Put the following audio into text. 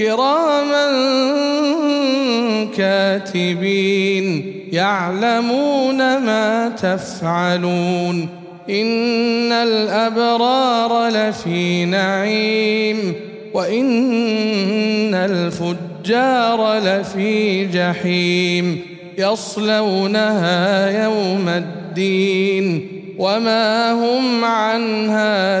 كراما كاتبين يعلمون ما تفعلون إن الأبرار لفي نعيم وإن الفجار لفي جحيم يصلونها يوم الدين وما هم عنها